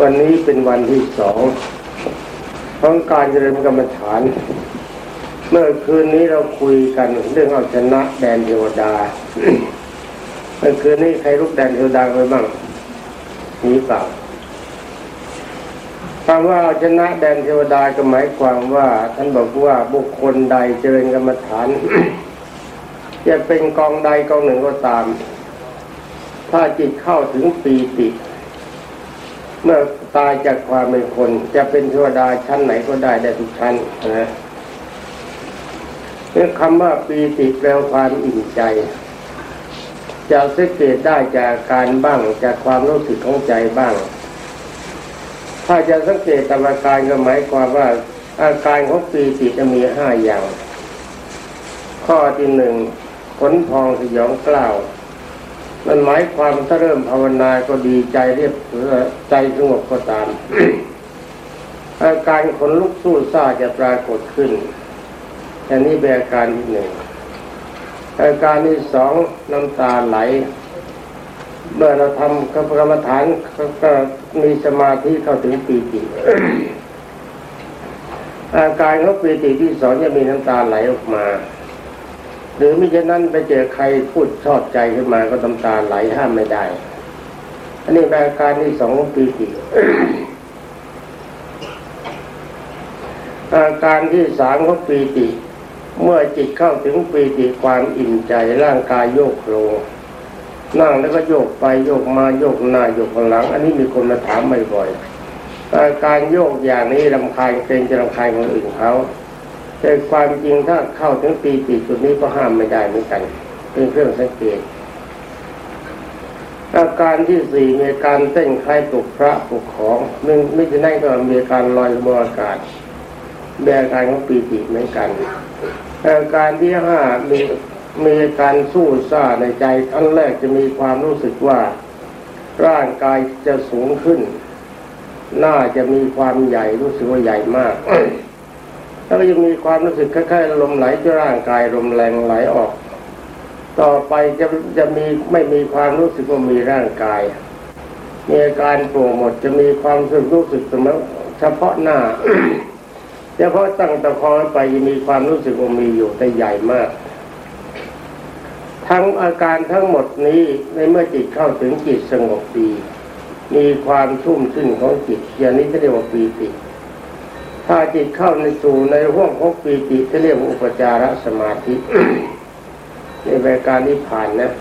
วันนี้เป็นวันที่สองของการเจริญกรรมฐาน เมื่อคืนนี้เราคุยกันเรื่องเอาชนะแดนเทวดาเมื่อคืนนี้ใครลุกแดนเทวดาไปบ้างมีเปล่าคำว่าเอาชนะแดนเทวดาก็หมายความว่า ท่านบอกว่าบุคคลใดเจริญกรรมฐานจะเป็นกองใดกองหนึ่งก็ตาม ถ้าจิตเข้าถึงปีติ เมื่อตายจากความเป็นคน จะเป็นเทวดาชั้นไหนก็ได้ได้ทุกชั้นนะนี่คำว่าปีติแปลความอิ่มใจ จะสังเกตได้จากการบ้างจากความรู้สึกของใจบ้าง ถ้าจะสังเกตตามอาการก็หมายความว่าอาการของปีติจะมีห้าอย่าง ข้อที่หนึ่งขนพองสยองกล้าว มันหมายความถ้าเริ่มภาวนาก็ดีใจเรียบใจสงบก็ตาม อาการขนลุกสู้ซ่าจะปรากฏขึ้นอันนี้เป็นอาการที่หนึ่งอาการที่สองน้ำตาไหล เมื่อเราทำกรรมฐานก็มีสมาธิเข้าถึงปีติอาการของปีติที่สองจะมีน้ำตาไหลออกมา หรือมิฉะนั้นไปเจอใครพูดชอบใจขึ้นมาก็น้ำตาไหลห้ามไม่ได้ อันนี้เป็นอาการที่สองปีติอาการที่สามของปีติ เมื่อจิตเข้าถึงปีติความอิ่มใจร่างกายโยกโครงนั่งแล้วก็โยกไปโยกมาโยกหน้าโยกหลัง อันนี้มีคนมาถามบ่อยๆอาการโยกอย่างนี้ลำคาญเป็นจะลำคาญคนอื่นเขา แต่ความจริงถ้าเข้าถึงปีติจุดนี้ก็ห้ามไม่ได้เหมือนกัน เป็นเครื่องสังเกต อาการที่สี่มีการเต้นคล้ายปลุกพระปลุกของหนึ่งไม่ใช่นั่นก็มีการลอยบนอากาศเป็นอาการของปีติเหมือนกันอาการที่ห้ามีมีการสู้ซ่าในใจอันแรกจะมีความรู้สึกว่าร่างกายจะสูงขึ้น หน้าจะมีความใหญ่รู้สึกว่าใหญ่มาก แล้วก็ยังมีความรู้สึกคล้ายๆลมไหลที่ร่างกายลมแรงไหลออก ต่อไปจะจะมีไม่มีความรู้สึกว่ามีร่างกาย มีอาการปร่งหมดจะมีความรู้สึกรู้สึกเสมอเฉพาะหน้าเฉพาะตั้งตะคอไปมีความรู้สึกว่ามีอยู่แต่ใหญ่มากทั้งอาการทั้งหมดนี้ในเมื่อจิตเข้าถึงจิตสงบดี มีความชุ่มชื่นของจิตอย่างนี้จะเรียกว่าปีติ ถ้าจิตเข้าในสู่ในห้วงของปีติจะเรียกว่าอุปจารสมาธิในรายการนี้ผ่านนะ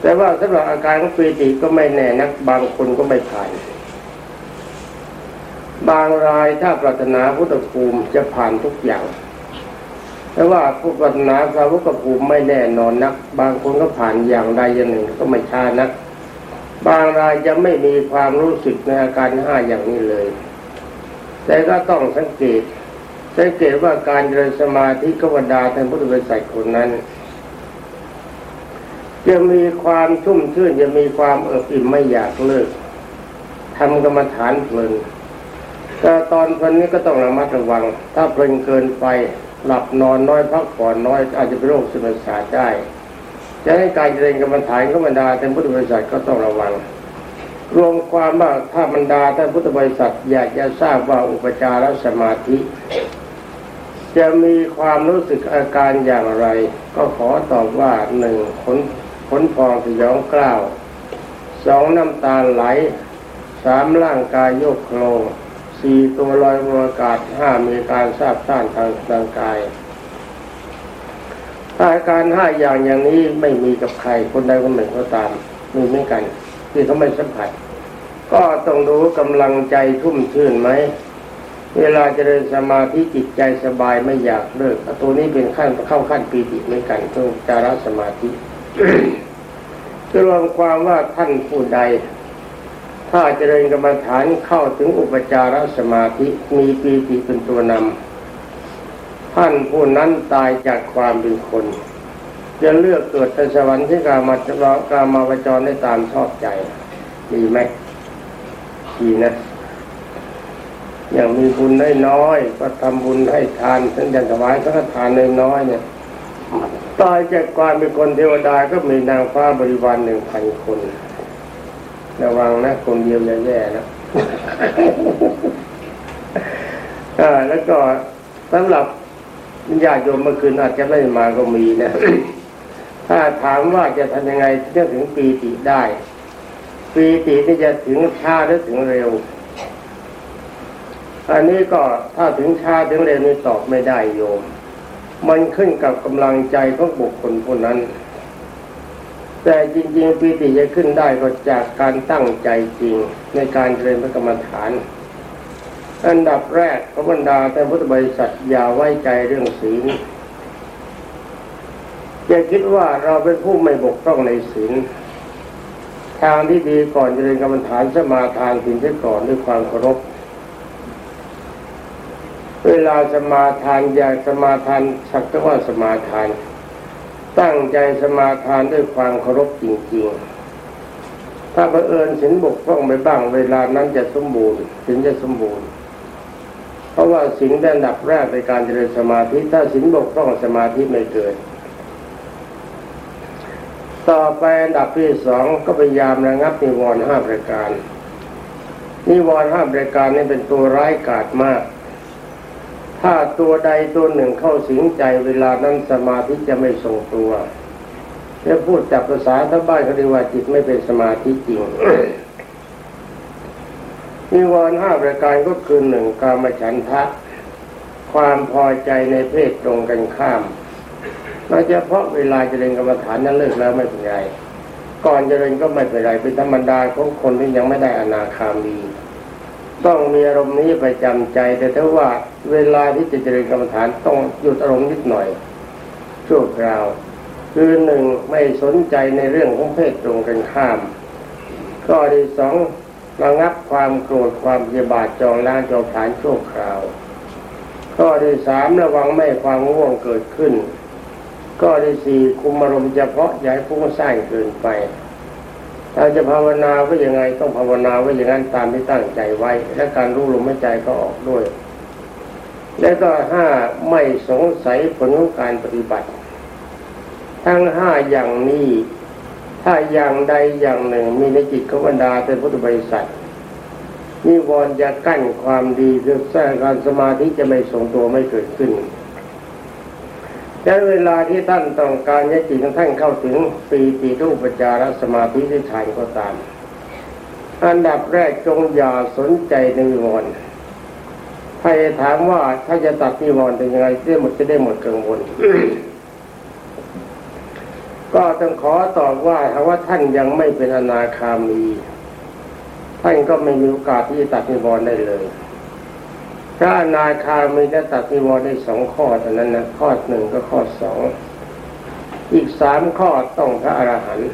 แต่ว่าสำหรับอาการของปีติก็ไม่แน่นัก บางคนก็ไม่ผ่าน บางรายถ้าปรารถนาพุทธภูมิจะผ่านทุกอย่าง แต่ว่าผู้ปรารถนาพระพุทธภูมิไม่แน่นอนนัก บางคนก็ผ่านอย่างใดอย่างหนึ่งก็ไม่ช้านัก บางรายจะไม่มีความรู้สึกในอาการห้าอย่างนี้เลย แต่ก็ต้องสังเกต สังเกตว่าการเจริญสมาธิกบรรดาท่านพุทธบริษัทคนนั้น จะมีความชุ่มชื่นจะมีความเอิบอิ่มไม่อยากเลิกทำกรรมฐานเพลินแต่ตอนเพลินนี้ก็ต้องระมัดระวัง ถ้าเพลินเกินไปหลับนอนน้อยพักผ่อนน้อยอาจจะเป็นโรคซึมเศร้าได้จะให้การเจริญกรรมฐานก็บรรดาท่านพุทธบริษัทก็ต้องระวัง รวมความว่าถ้าบรรดาท่านพุทธบริษัทอยากจะทราบว่าอุปจารสมาธิ จะมีความรู้สึกอาการอย่างไร ก็ขอตอบว่าหนึ่งขนขนพองสยองกล้าวสองน้ำตาไหลสามร่างกายโยกโครงสี่ตัวลอยบนอากาศห้ามีการทราบซ่านทางทางกายอาการห้าอย่างอย่างนี้ไม่มีกับใครคนใดคนหนึ่งก็ตามมีเหมือนกัน ที่เขาไม่สัมผัส ก็ต้องรู้กำลังใจทุ่มชื่นไหม เวลาเจริญสมาธิจิตใจสบายไม่อยากเลิกตัวนี้เป็นขั้นเข้าขั้นปีติเหมือนกันตัวจารสมาธิคือรวมความว่าท่านผู้ใด ถ้าเจริญกรรมฐานเข้าถึงอุปจารสมาธิมีปีติเป็นตัวนำท่านผู้นั้นตายจากความเป็นคน จะเลือกเกิดในสวรรค์ที่กามาเรกามาวจรได้ตามชอบใจดีไหมดีนะ อย่างมีบุญได้น้อยก็ทำบุญให้ทานทั้งยันถวายทั้งทานน้อยๆเนี่ยตายจากความเป็นคนเทวดาก็มีนางฟ้าบริวารหนึ่งพันคน ระวังนะคนเดียวจะแย่นะอ่าแล้วก็สำหรับญาติโยมเมื่อคืนอาจจะไม่มาก็มีนะ ถ้าถามว่าจะทำยังไงจะถึงปีติได้ ปีตินี่จะถึงช้าหรือถึงเร็ว อันนี้ก็ถ้าถึงช้าถึงเร็วนี่ตอบไม่ได้โยม มันขึ้นกับกำลังใจของบุคคลผู้นั้น แต่จริงๆปีติจะขึ้นได้ก็จากการตั้งใจจริงในการเจริญพระกรรมฐานอันดับแรกพระบรรดาแต่พุทธบริษัทอย่าไว้ใจเรื่องศีล อย่าคิดว่าเราเป็นผู้ไม่บกพร่องในศีลทางที่ดีก่อนจะเจริญกรรมฐานสมาทานศีลเสียก่อนด้วยความเคารพเวลาสมาทานอย่าสมาทานสักแต่ว่าสมาทาน ตั้งใจสมาทานด้วยความเคารพจริงๆ ถ้าบังเอิญศีลบกพร่องไปบ้าง เวลานั้นจะสมบูรณ์ศีลจะสมบูรณ์เพราะว่าศีลเป็นอันดับแรกในการเจริญสมาธิถ้าศีลบกพร่องสมาธิไม่เกิด ต่อไปอันดับที่สองก็พยายามระงับนิวรณ์ห้าประการ นิวรณ์ห้าประการนี้เป็นตัวร้ายกาจมาก ถ้าตัวใดตัวหนึ่งเข้าสิงใจเวลานั้นสมาธิจะไม่ทรงตัวจะพูดจับภาษาท้าบ้านเขาเรียกว่าจิตไม่เป็นสมาธิจริงนิวรณ์ห้าประการก็คือหนึ่งกามฉันทะ ความพอใจในเพศตรงกันข้าม โดยเฉพาะเวลาเจริญกรรมฐานนั้นเลิกแล้วไม่เป็นไร ก่อนเจริญก็ไม่เป็นไรเป็นธรรมดาของคนที่ยังไม่ได้อนาคามี ต้องมีอารมณ์นี้ประจำใจ แต่ถ้าว่าเวลาที่จะเจริญกรรมฐานต้องหยุดอารมณ์นิดหน่อยชั่วคราวคือหนึ่งไม่สนใจในเรื่องของเพศตรงกันข้ามก็ที่สองระงับความโกรธความเยบาทจองล้างจองผานชั่วคราว ข้อที่สามระวังไม่ความง่วงเกิดขึ้น ข้อที่สี่คุมอารมณ์เฉพาะอย่าให้ฟุ้งซ่านเกินไปถ้าจะภาวนาไว้ยังไงต้องภาวนาไว้อย่างนั้นตามที่ตั้งใจไว้ และการรู้ลมหายใจก็ออกด้วย และก็ห้าไม่สงสัยผลของการปฏิบัติ ทั้งห้าอย่างนี้ถ้าอย่างใดอย่างหนึ่งมีในจิตขบรรดาเป็นพุทธบริษัทนิวรณ์จะกั้นความดีคือสร้างการสมาธิจะไม่ทรงตัวไม่เกิดขึ้น ดังนั้นเวลาที่ท่านต้องการให้จิตของท่านเข้าถึงปีติรูปจารสมาธิที่ฌานก็ตาม อันดับแรกจงอย่าสนใจในนิวรณ์ใครถามว่าถ้าจะตัดนิวรณ์เป็นยังไงจะหมดจะได้หมดกังวลก็ต้องขอตอบว่าถ้าว่าท่านยังไม่เป็นอนาคามี ท่านก็ไม่มีโอกาสที่จะตัดนิวรณ์ได้เลย พระนาคามีได้ตัดนิวรได้สองข้อเท่านั้นนะข้อหนึ่งก็ข้อสองอีกสามข้อต้องพระอรหันต์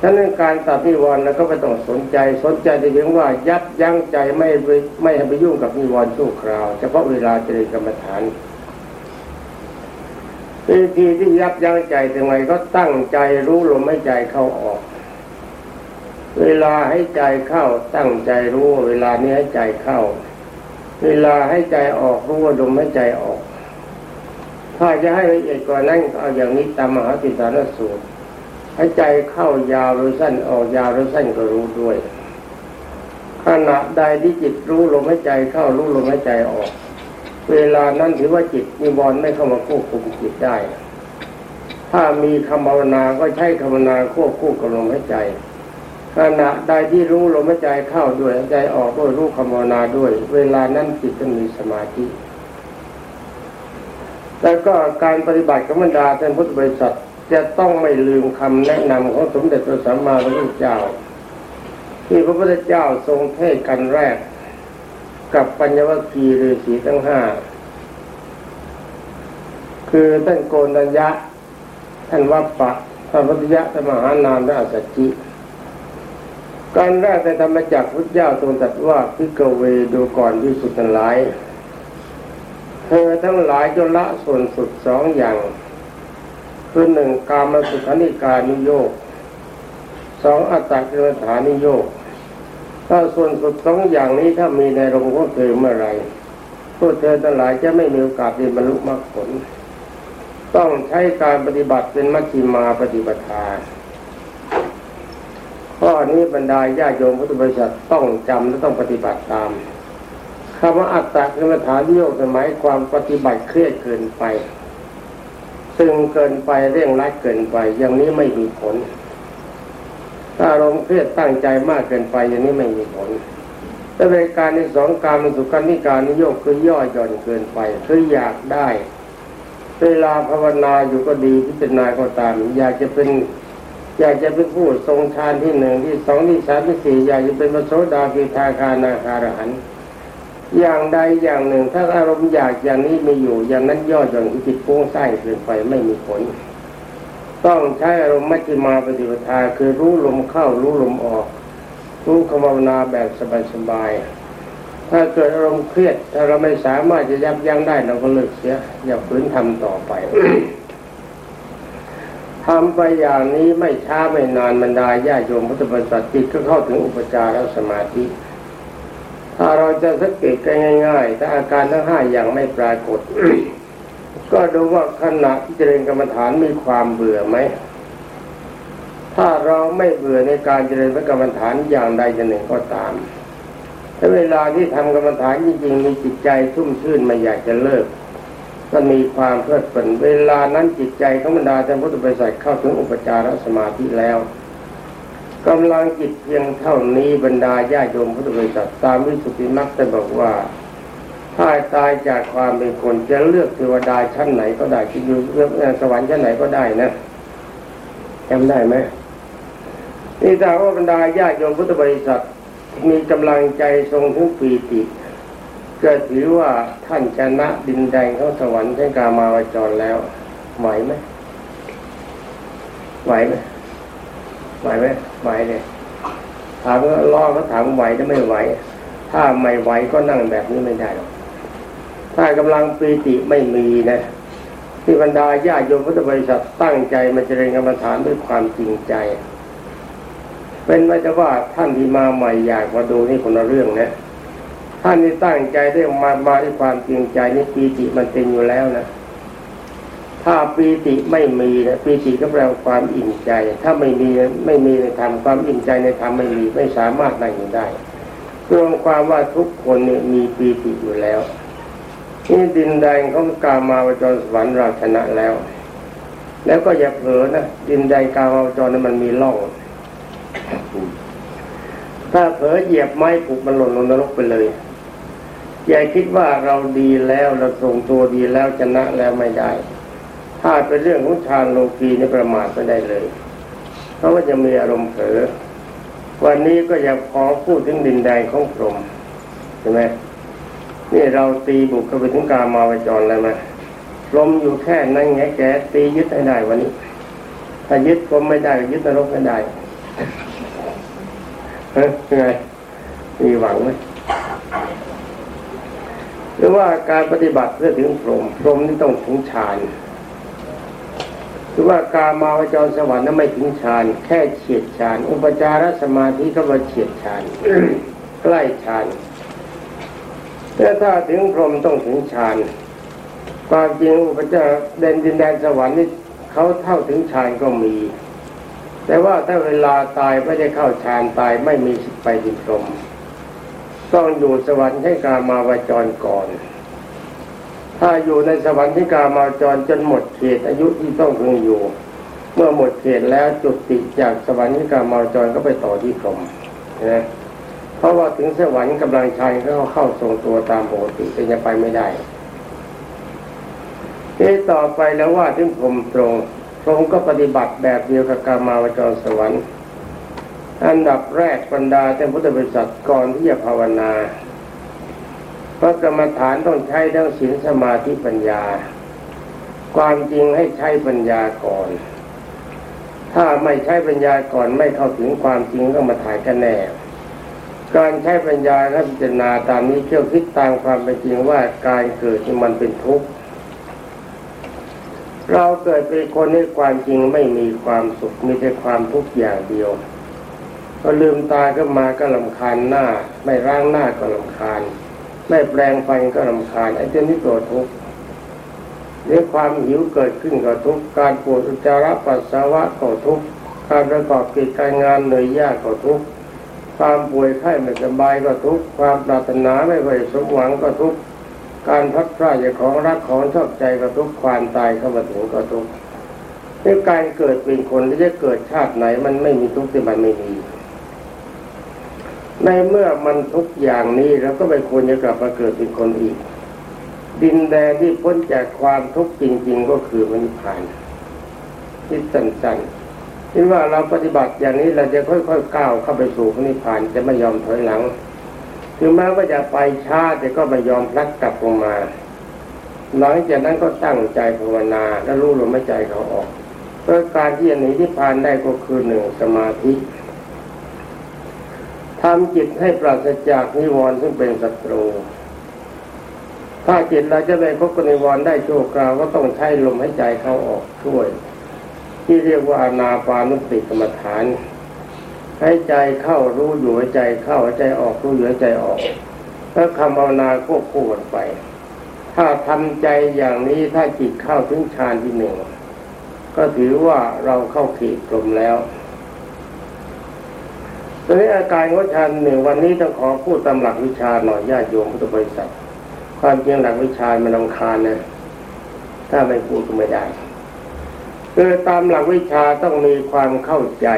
ฉะนั้นการตัดนิวรณ์แล้วก็ไม่ต้องสนใจสนใจแต่เพียงว่ายับยั้งใจไม่ไปไม่ให้ไปยุ่งกับนิวรณ์ชั่วคราวเฉพาะเวลาเจริญกรรมฐานวิธีที่ยับยั้งใจทำไงก็ตั้งใจรู้ลมหายใจเข้าออก เวลาให้ใจเข้าตั้งใจรู้เวลานี้ให้ใจเข้า เวลาให้ใจออกรู้ว่าลมใหายใจออก ถ้าจะให้ละเอียดกว่านั้นเอาอย่างนี้ตามมหาติสารสูตรให้ใจเข้ายาวหรือสั้นออกยาวหรือสั้นก็รู้ด้วย ขณะใดที่จิตรู้ลมหายใจเข้ารู้ลมหายใจออก เวลานั้นถือว่าจิตมีบอลไม่เข้ามาควบคุมจิตได้ ถ้ามีคำภาวนาก็ใช้คำภาวนาควบคู่กับลมหายใจ ขณะใดที่รู้ลมหายใจเข้าด้วยใจออกด้วยรู้คำวนาด้วย เวลานั้นจิตจะมีสมาธิ แล้วก็การปฏิบัติกรรมดาเป็นพุทธบริษัทจะต้องไม่ลืมคำแนะนำของสมเด็จพระสัมมาสัมพุทธเจ้า ที่พระพุทธเจ้าทรงเทศกันแรก กับปัญญวัคคีฤาษีทั้งห้าคือท่านโกนัญญะท่านวัปปะท่านพัทยะท่านมหานามและอัสสจิ การแรกในธรรมจักรพุทธเจ้าทรงตรัสว่าพิกเวดูก่อนที่สุดทั้งหลาย เธอทั้งหลายจนละส่วนสุดสองอย่าง คือหนึ่งกามสุขานิการนิโยกสองอัตตกิลฐานิโยกถ้าส่วนสุดสองอย่างนี้ถ้ามีในรงของเธอเมื่อไรพวกเธอทั้งหลายจะไม่มีโอกาสได้บรรลุมรรคผล ต้องใช้การปฏิบัติเป็นมัชฌิมาปฏิปทา ข้อนี้บรรดาญาโยมพุทธบริษัทต้องจำและต้องปฏิบัติตามคำว่าอัตตะกรรมฐานโยกหมายความปฏิบัติเครียดเกินไปซึ่งเกินไปเร่งรัดเกินไป อย่างนี้ไม่มีผลถ้าอารมณ์เครียดตั้งใจมากเกินไป อย่างนี้ไม่มีผลถ้าเป็นการในสองการมันสุการนิการนิโยกคือย่อหย่อนเกินไปคืออยากได้ เวลาภาวนาอยู่ก็ดีพิจารณาก็ตาม อยากจะเป็น อยากจะเป็นผู้ทรงฌานที่หนึ่งที่สองที่สามที่สี่อยากจะเป็นพระโสดาปิทาคานาคารหันอย่างใดอย่างหนึ่ง ถ้าอารมณ์อยากอย่างนี้มีอยู่ อย่างนั้นย่อย่อนที่จิตฟุ้งซ่านเกินไปไม่มีผล ต้องใช้อารมณ์มัชฌิมาปฏิปทาคือรู้ลมเข้ารู้ลมออก รู้คำภาวนาแบบสบายๆถ้าเกิดอารมณ์เครียดถ้าเราไม่สามารถจะยับยั้งได้เราก็เลิกเสียอย่าฝืนทำต่อไป ทำไปอย่างนี้ไม่ช้าไม่นานบรรดาญาโยมพุทธบริษัทจิตก็เข้าถึงอุปจารสมาธิ ถ้าเราจะสังเกตกันง่ายๆถ้าอาการทั้งห้าอย่างไม่ปรากฏ ก็ดูว่าขณะที่เจริญกรรมฐานมีความเบื่อไหมถ้าเราไม่เบื่อในการเจริญพระกรรมฐานอย่างใดอย่างหนึ่งก็ตามถ้าเวลาที่ทำกรรมฐานจริงๆมีจิตใจชุ่มชื่นไม่อยากจะเลิก ก็มีความเพลิดเพลินเวลานั้นจิตใจของบรรดาท่านพุทธบริษัทเข้าถึงอุปจารสมาธิแล้วกำลังจิตเพียงเท่านี้บรรดาญาโยมพุทธบริษัทตามวิสุทธิมรรคได้บอกว่าถ้าตายจากความเป็นคนจะเลือกเทวดาชั้นไหนก็ได้จะอยู่เลือกสวรรค์ชั้นไหนก็ได้นะจำได้ไหมนี่ถ้าว่าบรรดาญาโยมพุทธบริษัทมีกำลังใจทรงถึงปีติ ก็ถือว่าท่านชนะดินแดงของสวรรค์ชั้นกามาวจรแล้ว ไหวไหมไหวไหมไหวไหมไหวเลยถามว่าล่อเขาถามไหวหรือไม่ไหว ถ้าไม่ไหวก็นั่งแบบนี้ไม่ได้หรอกถ้ากำลังปีติไม่มีนะที่บรรดาญาโยมพุทธบริษัทตั้งใจมาเจริญกรรมฐานด้วยความจริงใจ เป็นไม่จะว่าท่านที่มาใหม่อยากมาดูนี่คนละเรื่องนะ ท่านที่ตั้งใจได้มามาด้วยความจริงใจนี่ปีติมันเป็นอยู่แล้วนะถ้าปีติไม่มีนะปีติก็แปลว่าความอิ่มใจ ถ้าไม่มีไม่มีในธรรมความอิ่มใจในธรรมไม่มีไม่สามารถนั่งอยู่ได้รวมความว่าทุกคนเนี่ยมีปีติอยู่แล้วนี่ดินแดงของกามาวจรสวรรค์เราชนะแล้ว แล้วก็อย่าเผลอนะดินแดงกามาวจรนั้นมันมีร่องถ้าเผลอเหยียบไม้ผูกมันหล่นลงนรกไปเลย อย่าคิดว่าเราดีแล้วเราทรงตัวดีแล้วชนะแล้วไม่ได้ ถ้าเป็นเรื่องของฌานโลกีนี่ประมาทไม่ได้เลย เพราะว่าจะมีอารมณ์เผลอวันนี้ก็อยากขอพูดถึงดินแดงของพรหมใช่ไหมนี่เราตีบุกเข้าไปถึงกามาวจรแล้วไหมลมอยู่แค่นั้นไงแกตียึดให้ได้วันนี้ ถ้ายึดก็ไม่ได้ยึดนรกไม่ได้เฮ้ยยังไงมีหวังไหม รือว่าการปฏิบัติเพื่อถึงพรหมพรหมนี่ต้องถึงฌานหรือว่ากามาวจรสวรรค์นั้นไม่ถึงฌานแค่เฉียดฌานอุปจารสมาธิก็มาเฉียดฌานใกล้ฌานแต่ถ้าถึงพรหมต้องถึงฌานความจริงอุปจารเดินดินแดนสวรรค์นี่เขาเท่าถึงฌานก็มี แต่ว่าถ้าเวลาตายไม่ได้เข้าฌานตายไม่มีสิทธิ์ไปดิพรหม ต้องอยู่สวรรค์ให้กามาวจรก่อน ถ้าอยู่ในสวรรค์ที่กามาวจรจนหมดเขตอายุที่ต้องพึงอยู่ เมื่อหมดเขตแล้วจุดติจากสวรรค์ที่กามาวจรก็ไปต่อที่พรหมนะเพราะว่าถึงสวรรค์กำลังชัยก็เข้าทรงตัวตามปกติแต่ยังไปไม่ได้ที่ต่อไปแล้วว่าถึงพรหมตรงพรหมก็ปฏิบัติแบบเดียวกับกามาวจรสวรรค์ อันดับแรกบรรดาท่านพุทธบริษัทก่อนที่จะภาวนาเพราะกรรมฐานต้องใช้ทั้งศีลสมาธิปัญญา ความจริงให้ใช้ปัญญาก่อน ถ้าไม่ใช้ปัญญาก่อนไม่เข้าถึงความจริงก็มาถ่ายกันแน่ การใช้ปัญญาและพิจารณาตามนี้เที่ยวคิดตามความเป็นจริงว่าการเกิดที่มันเป็นทุกข์เราเกิดเป็นคนในความจริงไม่มีความสุขมีแต่ความทุกข์อย่างเดียว พอลืมตาก็มาก็ลำคาญหน้า ไม่ร่างหน้าก็ลำคาญ ไม่แปลงฟันก็ลำคาญไอ้เจ้านี่ตัวทุกข์เรื่องความหิวเกิดขึ้นก็ทุกข์การปวดอุจจาระปัสสาวะก็ทุกข์การประกอบกิจการงานเหนื่อยยากก็ทุกข์ความป่วยไข้ไม่สบายก็ทุกข์ความปรารถนาไม่ไหวสมหวังก็ทุกข์การพัดพลาดจากของรักของชอบใจก็ทุกข์ความตายเข้ามาถึงก็ทุกข์ในการเกิดเป็นคนที่จะเกิดชาติไหนมันไม่มีทุกข์ที่มันไม่มี ในเมื่อมันทุกอย่างนี้เราก็ไม่ควรจะกลับมาเกิดเป็นคนอีก ดินแดนที่พ้นจากความทุกข์จริง ๆ ก็คือมันผ่านที่สั้นๆที่ว่าเราปฏิบัติอย่างนี้เราจะค่อยๆก้าวเข้าไปสู่พระนิพพานจะไม่ยอมถอยหลัง ถึงแม้ว่าจะไปช้าแต่ก็ไม่ยอมพลัดกลับลงมาหลังจากนั้นก็ตั้งใจภาวนาและรู้ลมหายใจเขาออกเพื่อการที่จะหนีนิพพานได้ก็คือหนึ่งสมาธิ ทำจิตให้ปราศจากนิวรณ์ซึ่งเป็นศัตรู ถ้าจิตเราจะไปพบกับนิวรณ์ได้ชั่วคราวก็ต้องใช้ลมหายใจเข้าออกช่วย ที่เรียกว่าอนาปานุสติกรรมฐานให้ใจเข้ารู้อยู่ใจเข้าใจออกรู้อยู่ใจออกแล้วคำภาวนาควบคู่กันไป ถ้าทำใจอย่างนี้ถ้าจิตเข้าถึงฌานที่หนึ่งก็ถือว่าเราเข้าขีดกลมแล้ว ตอนนี้อาการของฌานหนึ่งวันนี้ต้องขอพูดตามหลักวิชาหน่อยญาติโยมพุทธบริษัท ความจริงหลักวิชามันลำคาญนะถ้าไม่พูดก็ไม่ได้คือตามหลักวิชาต้องมีความเข้าใจ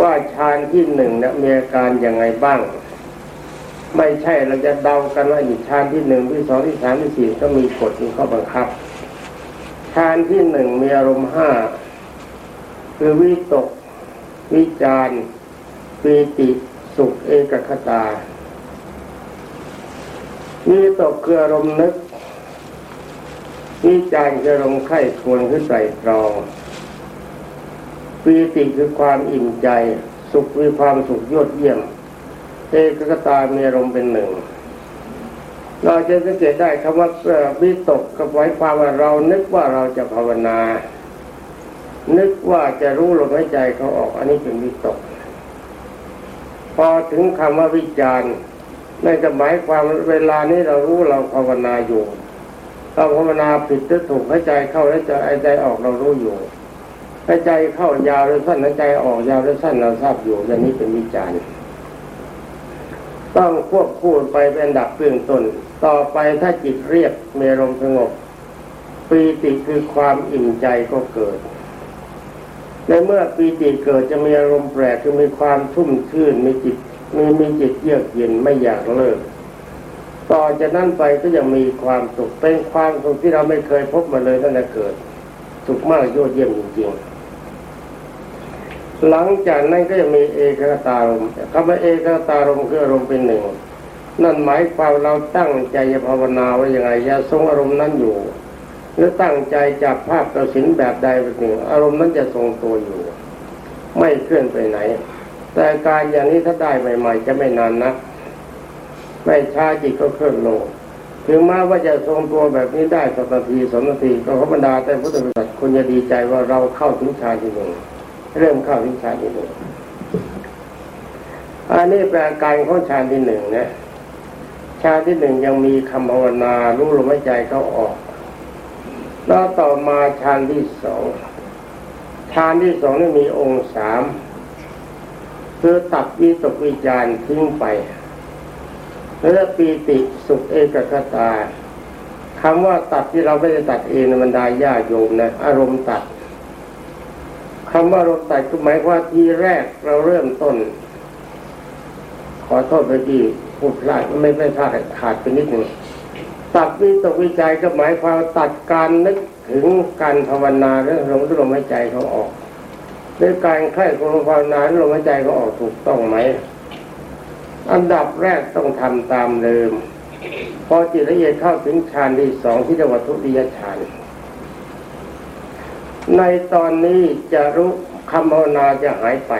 ว่าฌานที่หนึ่งเนี่ยมีอาการอย่างไงบ้าง ไม่ใช่เราจะเดากันว่าอยู่ฌานที่หนึ่งที่สองที่สามที่สี่ก็มีกฎมีข้อบังคับฌานที่หนึ่งมีอารมณ์ห้าคือวิตกวิจาร ปีติสุขเอกคตาวิตกคืออารมณ์นึกวิจารคืออารมณ์ไข้ควรขึ้นใส่ตรองปีติคือความอิ่มใจ สุขมีความสุขยอดเยี่ยม เอกคตามีอารมณ์เป็นหนึ่งเราจะสังเกตได้คำว่าวิตกกับไว้ความว่าเรานึกว่าเราจะภาวนา นึกว่าจะรู้ลมหายใจเขาออก อันนี้เป็นวิตก พอถึงคำว่าวิจารณ์นั่นก็หมายความเวลานี้เรารู้เราภาวนาอยู่เราภาวนาผิดหรือถูกหายใจเข้าหายใจหายใจออกเรารู้อยู่หายใจเข้ายาวหรือสั้นหายใจออกยาวหรือสั้นเราทราบอยู่อย่างนี้เป็นวิจารณ์ต้องควบคู่ไปเป็นดับเบื้องต้นต่อไปถ้าจิตเรียบเมีลมสงบปีติคือความอิ่มใจก็เกิด ในเมื่อปีติเกิดจะมีอารมณ์แปลกคือมีความชุ่มชื่นมีจิตมีมีจิตเยือกเย็นไม่อยากเลิก ต่อจากนั้นไปก็ยังมีความสุขเป็นความสุขที่เราไม่เคยพบมาเลยตั้งแต่เกิด สุขมากยอดเยี่ยมจริงๆหลังจากนั้นก็จะมีเอกตารมคำว่าเอกตารมคืออารมณ์เป็นหนึ่งนั่นหมายความเราตั้งใจจะภาวนาว่าอย่างไรจะทรงอารมณ์นั้นอยู่ หรือตั้งใจจับภาพกระสินแบบใดแบบหนึ่ง อารมณ์นั้นจะทรงตัวอยู่ ไม่เคลื่อนไปไหน แต่การอย่างนี้ถ้าได้ใหม่ ๆ จะไม่นานนะไม่ช้าจิตก็เคลื่อนลงถึงแม้ว่าจะทรงตัวแบบนี้ได้สักนาทีสองนาทีก็ขบรรดาแต่พุทธบริษัทคุณจะดีใจว่าเราเข้าถึงฌานที่หนึ่งเริ่มเข้าถึงฌานที่หนึ่งอันนี้แปลการของฌานที่หนึ่งนะฌานที่หนึ่งยังมีคำภาวนารู้ลมหายใจเขาออก แล้วต่อมาฌานที่สองฌานที่สองนี่มีองค์สามคือตัดวิตกวิจารทิ้งไปแล้วปีติสุขเอกคตาคำว่าตัดที่เราไม่ได้ตัดเองมันดาญาโยมนะอารมณ์ตัดคำว่าอารมณ์ตัดคือหมายว่าทีแรกเราเริ่มต้น ขอโทษไปที่พูดพลาดไม่ไม่พลาดขาดไปนิดหนึ่ง ตัดวิตกวิจัยก็หมายความตัดการนึกถึงการภาวนาเรื่องลมลมหายใจเขาออกด้วยการใคร่ควรภาวนาลมหายใจเขาออกถูกต้องไหมอันดับแรกต้องทำตามเดิม พอจิตละเอียดเข้าถึงฌานที่สองที่เรียกว่าทุติยฌานในตอนนี้จะรู้คำภาวนาจะหายไป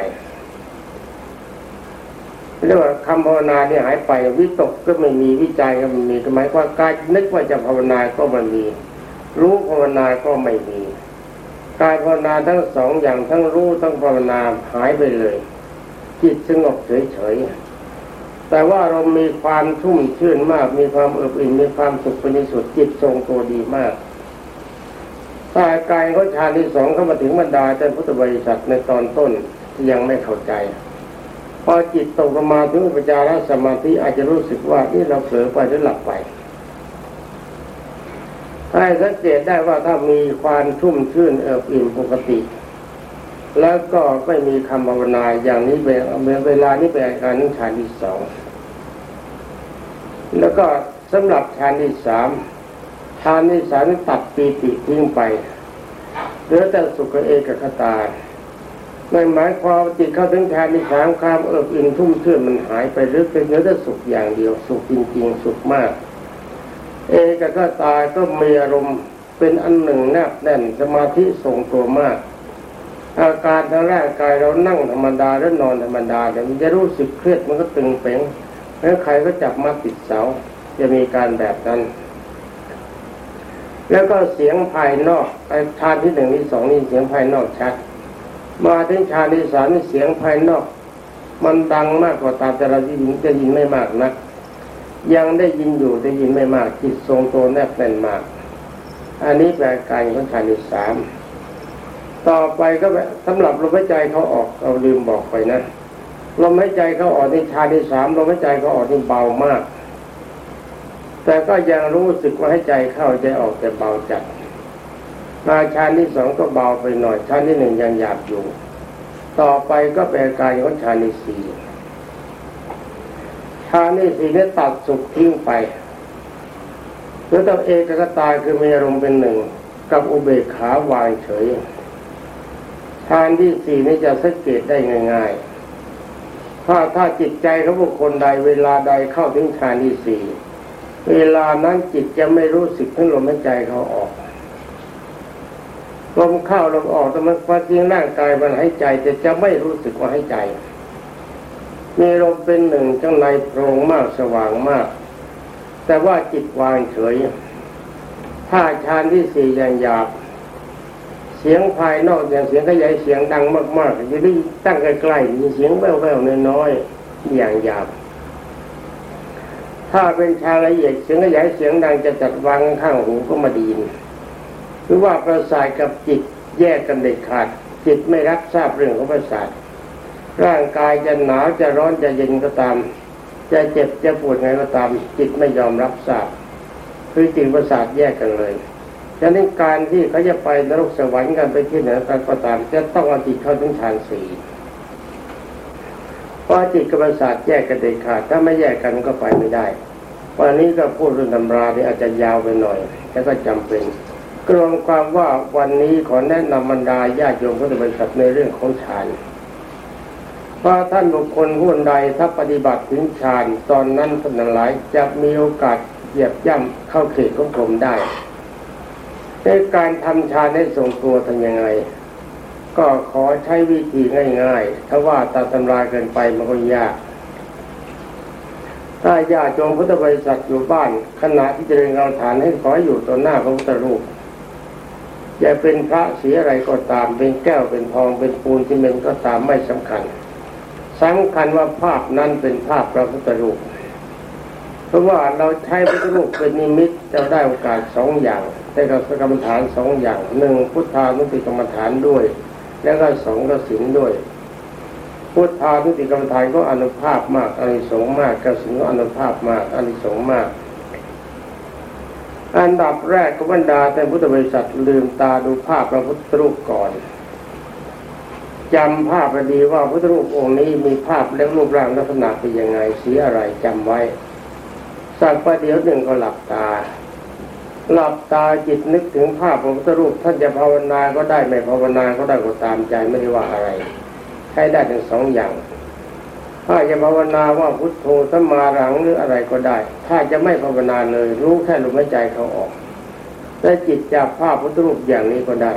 เรียกว่าคำภาวนาเนี่ยหายไปวิตกก็ไม่มีวิจัยก็ไม่มีหมายความการนึกว่าจะภาวนาก็ไม่มี รู้ภาวนาก็ไม่มีการภาวนาทั้งสองอย่างทั้งรู้ทั้งภาวนาหายไปเลย จิตสงบเฉยๆแต่ว่าเรามีความชุ่มชื่นมาก มีความเอิบอิ่มมีความสุขเป็นที่สุดจิตทรงตัวดีมากถ้าอาการของฌานที่สองเข้ามาถึงบรรดาท่านพุทธบริษัทในตอนต้นยังไม่เข้าใจ พอจิตตกลงมาถึงอุปจารสมาธิอาจจะรู้สึกว่านี่เราเผลอไปหรือหลับไปให้สังเกตได้ว่าถ้ามีความชุ่มชื่นเอิบอิ่มปกติ แล้วก็ไม่มีคำภาวนาอย่างนี้เป็นเวลานี้เป็นอาการของฌานที่สองแล้วก็สำหรับฌานที่สามฌานที่สามนี่ตัดปีติทิ้งไปเหลือแต่สุขเอกคตา ไม่หมายความว่าจิตเข้าถึงฌานที่สามความเอิบอิ่มทุ่มเชื่นมันหายไปหรือเป็นเหลือแต่สุขอย่างเดียวสุขจริงๆสุขมาก เอกคตายก็มีอารมณ์เป็นอันหนึ่งแนบแน่นสมาธิทรงตัวมาก อาการทางร่างกายเรานั่งธรรมดาแล้วนอนธรรมดาแต่มันจะรู้สึกเครียดมันก็ตึงเป๋งแล้วใครก็จับมาติดเสาจะมีการแบบนั้น แล้วก็เสียงภายนอกไอ้ชาติที่หนึ่งที่สองนี่เสียงภายนอกชัด มาถึงชาติที่สานเสียงภายนอก มันดังมากกว่าตามแต่เราได้ยินจะยินไม่มากนักยังได้ยินอยู่ได้ยินไม่มากจิตทรงตัวแนบแน่นมาก อันนี้แปลการของชาติที่สามต่อไปก็แบบสำหรับลมหายใจเขาออกเราลืมบอกไปนะลมหายใจเขาออกในชาติที่สามลมหายใจเขาออกที่เบามาก แต่ก็ยังรู้สึกว่าให้ใจเข้าใจออกแต่เบาจัด มาชาติที่สองก็เบาไปหน่อยชาติที่หนึ่งยังหยาบอยู่ ต่อไปก็เป็นอาการของชาติที่สี่ชาติที่สี่นี่ตัดสุขทิ้งไปแล้วตัวเอกกตายคือมีอารมณ์เป็นหนึ่งกับอุเบกขาวางเฉยฌานที่สี่นี่จะสังเกตได้ง่าย ๆ ถ้าถ้าจิตใจของบุคคลใดเวลาใดเข้าถึงฌานที่สี่เวลานั้นจิตจะไม่รู้สึกถึงลมหายใจเขาออก ลมเข้าลมออกแต่มันความจริงร่างกายมันหายใจ แต่จะไม่รู้สึกว่าหายใจ มีลมเป็นหนึ่งข้างในโพรงมากสว่างมาก แต่ว่าจิตวางเฉยถ้าฌานที่สี่อย่างหยาบ เสียงภายนอกอย่างเสียงขยายเสียงดังมากๆจะได้ตั้งใกล้ๆมีเสียงแว่วๆน้อยๆอย่างหยาบ ถ้าเป็นชาละเอียดเสียงขยายเสียงดังจะจัดวางข้างหูก็มาดีน หรือว่าประสาทกับจิตแยกกันเด็ดขาด จิตไม่รับทราบเรื่องของประสาท ร่างกายจะหนาวจะร้อนจะเย็นก็ตาม จะเจ็บจะปวดไงก็ตาม จิตไม่ยอมรับทราบคือจิตประสาทแยกกันเลยฉะนั้นการที่เขาจะไปนรกสวรรค์กันไปที่ไหนกันก็ตาม จะต้องเอาจิตเข้าถึงฌานสี่เพราะจิตกับประสาทแยกกันเด็ดขาด ถ้าไม่แยกกันก็ไปไม่ได้ วันนี้ก็พูดเรื่องตำรมราที่อาจจะยาวไปหน่อยแต่ก็จำเป็น กรวมความว่าวันนี้ขอแนะนำบรรดาญาติโยมพุทธบริษัทในเรื่องของฌานเพราท่านบุคคลผู้ใดถ้าปฏิบัติถึงฌานตอนนั้นท่านทั้งหลายจะมีโอกาสเหยียบย่ำเข้าเขตของผมได้ในการทำฌานให้ทรงตัวทำยังไง ก็ขอใช้วิธีง่ายๆ ถ้าว่าตามตำราเกินไปมันก็ยาก ถ้าญาติโยมพุทธบริษัทอยู่บ้านขณะที่เจริญกรรมฐานให้ขออยู่ต่อหน้าพระพุทธรูป จะเป็นพระเสียอะไรก็ตาม เป็นแก้วเป็นทองเป็นปูนที่เป็นก็ตามไม่สำคัญสำคัญว่าภาพนั้นเป็นภาพพระพุทธรูป เพราะว่าเราใช้พระพุทธรูปเป็นนิมิตจะได้โอกาสสองอย่างได้กับกรรมฐานสองอย่างหนึ่งพุทธานุติกรรมฐานด้วย แล้วก็สองกสินด้วยพุทธานุติกรรมฐานก็อนุภาพมากอานิสงส์มากกสินก็อนุภาพมากอานิสงส์มาก อันดับแรกก็บรรดาแต่พุทธบริษัทลืมตาดูภาพพระพุทธรูปก่อนจำภาพไปดีว่าพุทธรูปองค์นี้มีภาพและรูปร่างลักษณะเป็นยังไงสีอะไรจำไว้สักประเดี๋ยวหนึ่งก็หลับตา หลับตาจิตนึกถึงภาพพระพุทธรูปท่านจะภาวนาก็ได้ไม่ภาวนาก็ได้ก็ตามใจไม่ได้ว่าอะไรใช้ได้ทั้งสองอย่าง ถ้าจะภาวนาว่าพุทโธสมาหลังหรืออะไรก็ได้ ถ้าจะไม่ภาวนาเลย รู้แค่ลมหายใจเขาออกแต่จิตจับภาพพุทธรูปอย่างนี้ก็ได้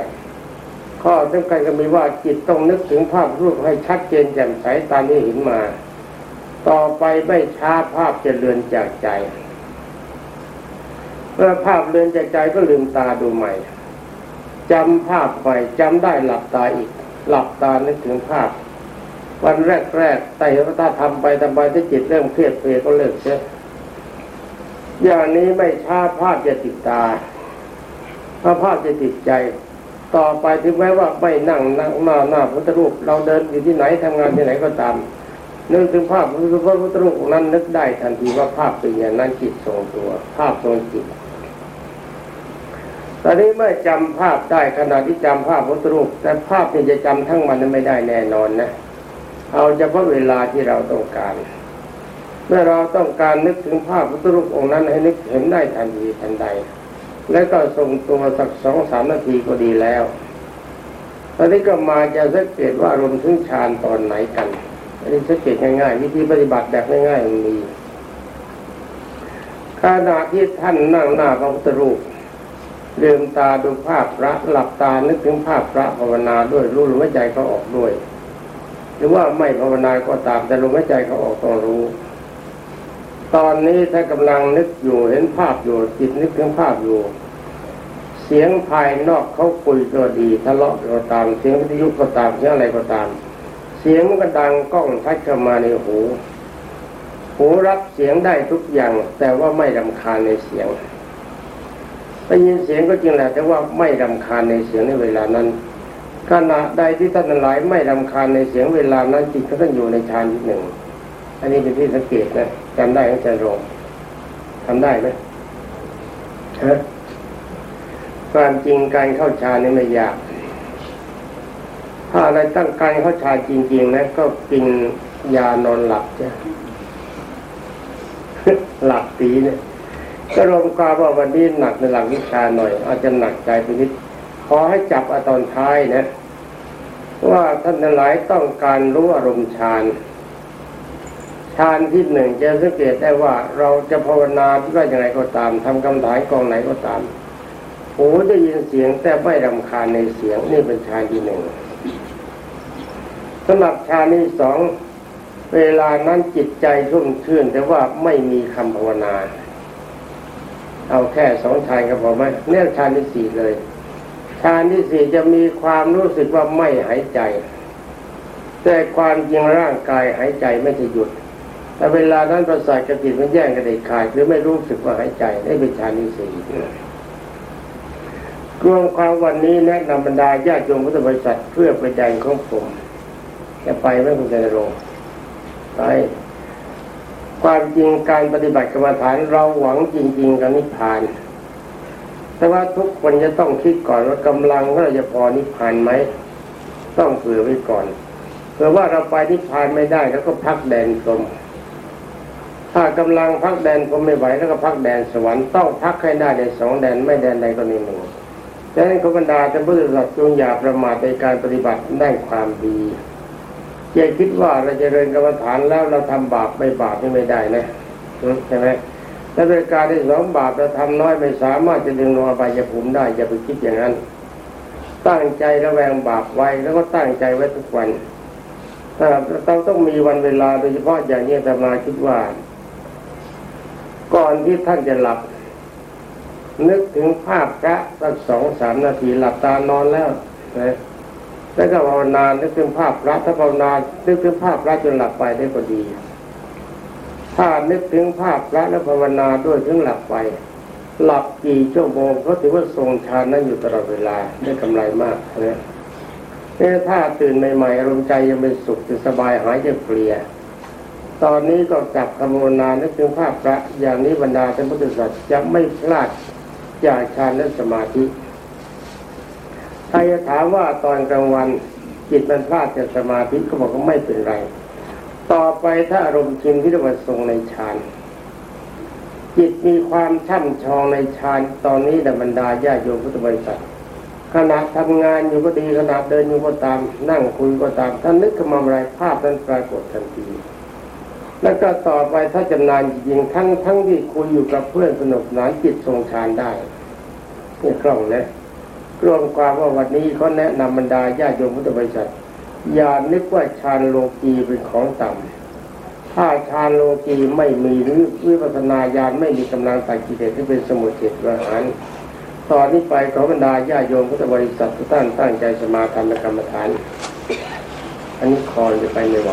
ข้อสำคัญก็มีว่าจิตต้องนึกถึงภาพรูปให้ชัดเจนแจ่มใสตามที่เห็นมา ต่อไปไม่ช้าภาพจะเลือนจากใจเมื่อภาพเลือนจากใจก็ลืมตาดูใหม่จำภาพไปจำได้หลับตาอีก หลับตานึกถึงภาพ วันแรกๆแต่ถ้าทำไปทำไปถ้าจิตเริ่มเครียดเพลียก็เลิกเสียอย่างนี้ไม่ช้าภาพจะติดตาถ้าภาพจะติดใจ ต่อไปถึงแม้ว่าไม่นั่งนั่งหน้าหน้าพระพุทธรูป เราเดินอยู่ที่ไหนทำงานที่ไหนก็ตามนึกถึงภาพพระพุทธรูปนั้นนึกได้ทันทีว่าภาพเป็นอย่างนั้นจิตทรงตัว ภาพทรงจิตตอนนี้เมื่อจำภาพได้ขณะที่จำภาพพระพุทธรูป แต่ภาพนี่จะจำทั้งวันนั้นไม่ได้แน่นอนนะ เอาเฉพาะเวลาที่เราต้องการ เมื่อเราต้องการนึกถึงภาพพระพุทธรูปองค์นั้นให้นึกเห็นได้ทันทีทันใด แล้วก็ทรงตัวสักสองสามนาทีก็ดีแล้วตอนนี้ก็มาจะสังเกตว่าอารมถึงฌานตอนไหนกันอันนี้สังเกตง่ายๆ วิธีปฏิบัติแบบง่ายๆมีขณะที่ท่านนั่งหน้าพระพุทธรูปลืมตาดูภาพพระหลับตานึกถึงภาพพระภาวนาด้วยรู้ลมหายใจเขาออกด้วย หรือว่าไม่ภาวนาก็ตามแต่ลมหายใจเขาออกต้องรู้ ตอนนี้ถ้ากำลังนึกอยู่เห็นภาพอยู่จิตนึกถึงภาพอยู่ เสียงภายนอกเขาคุยก็ดีทะเลาะก็ตามเสียงวิทยุก็ตามเสียงอะไรก็ตาม เสียงมันก็ดังกล้องทัดเข้ามาในหูหูรับเสียงได้ทุกอย่าง แต่ว่าไม่รำคาญในเสียงได้ยินเสียงก็จริงแหละแต่ว่าไม่รำคาญในเสียงในเวลานั้น ขณะใดที่ท่านหลายไม่รำคาญในเสียงเวลานั้นจิตก็ต้องอยู่ในฌานที่หนึ่ง อันนี้เป็นที่สังเกตนะจำได้ไหมอาจารย์รงทำได้ไหมฮะความจริงการเข้าฌานนี่ไม่ยาก ถ้าอะไรตั้งการเข้าฌานจริง ๆ นะ ก็กินยานอนหลับจ้ะหลับปีเนี่ยก็รวมความว่าวันนี้หนักในหลักวิชาหน่อย อาจจะหนักใจไปนิดขอให้จับอตอนท้ายนะ ว่าท่านทั้งหลายต้องการรู้อารมณ์ฌานฌานที่หนึ่งจะสังเกตได้ว่าเราจะภาวนาที่ว่าอย่างไรก็ตามทำกรรมฐานกองไหนก็ตามหูได้ยินเสียงแต่ไม่รำคาญในเสียงนี่เป็นฌานที่หนึ่งสำหรับฌานที่สองเวลานั้นจิตใจชุ่มชื่น แต่ว่าไม่มีคำภาวนา เอาแค่สองฌานก็พอไหมเนี่ยฌานที่สี่เลย ฌานที่สี่จะมีความรู้สึกว่าไม่หายใจ แต่ความจริงร่างกายหายใจไม่จะหยุด แต่เวลานั้นประสาทกระติดมันแย่งกันเด็ดขาดหรือไม่รู้สึกว่าหายใจได้เป็นฌานที่สี่รวมความวันนี้แนะนำบรรดาญาติโยมพุทธบริษัทเพื่อประจัยของผมจะไปไหมคุณใจรงไปความจริงการปฏิบัติกรรมฐานเราหวังจริง ๆกับนิพพาน แต่ว่าทุกคนจะต้องคิดก่อนว่ากำลังเราจะพอนิพพานไหมต้องเผื่อไว้ก่อนเผื่อว่าเราไปนิพพานไม่ได้แล้วก็พักแดนกลมถ้ากำลังพักแดนผมไม่ไหวแล้วก็พักแดนสวรรค์ต้องพักให้ได้ในสองแดนไม่แดนใดก็หนึ่งดังนั้นขบรรดาท่านพุทธศาสจงอย่าประมาทในการปฏิบัติได้ความดีอย่าคิดว่าเราจะเริญกรรมฐานแล้วเราทำบาปไม่บาปนี่ไม่ได้นะใช่ไหม และโดยการที่สองบาปเราทำน้อยไม่สามารถจะดึงลงอบายภูมิได้ อย่าไปคิดอย่างนั้น ตั้งใจระแวงบาปไว้แล้วก็ตั้งใจไว้ทุกวันเราต้องมีวันเวลาโดยเฉพาะอย่างนี้ธรรมาคิดว่า ก่อนที่ท่านจะหลับ นึกถึงภาพพระสักสองสามนาทีหลับตานอนแล้วนะแล้วก็ภาวนานึกถึงภาพพระถ้าภาวนานึกถึงภาพพระจนหลับไปได้ก็ดี ถ้านึกถึงภาพพระแล้วภาวนาด้วยถึงหลับไป หลับกี่ชั่วโมงก็ถือว่าทรงฌานนั้นอยู่ตลอดเวลาได้กำไรมากนะเนี่ถ้าตื่นใหม่ๆอารมณ์ใจยังเป็นสุขจะสบายหายจะเพลีย ตอนนี้ก็จับคำภาวนานึกถึงภาพพระอย่างนี้บรรดาท่านพุทธศาสจะไม่พลาดจากฌานและสมาธิถ้าจะถามว่าตอนกลางวันจิตมันพลาดจากสมาธิก็บอกว่าไม่เป็นไร ต่อไปถ้าอารมณ์จริงที่เรียกว่าทรงในฌานจิตมีความช่ำชองในฌานตอนนี้ดับรรดาญาโยมพุทธบริษัทขณะทำงานอยู่ก็ดีขณะเดินอยู่ก็ตาม นั่งคุยก็ตามท่านนึกขึ้นมาอะไรภาพนั้นปรากฏทันที แล้วก็ต่อไปถ้าจำนานจริงทั้งทั้งที่คุยอยู่กับเพื่อนสนุกสนานจิตทรงฌานได้นี่กล้องนะรวมความว่าวันนี้เขาแนะนำบรรดาญาโยมพุทธบริษัท อย่านึกว่าฌานโลกีเป็นของต่ำถ้าฌานโลกีไม่มีหรือวิปัสนาญาณไม่มีกำลังตัดกิเลสที่เป็นสมุทเจตประหารตอนนี้ไปขอบรรดาญาโยมพุทธบริษัททุกท่านตั้งใจสมาทานกรรมฐาน อันนี้คอจะไปไม่ไหว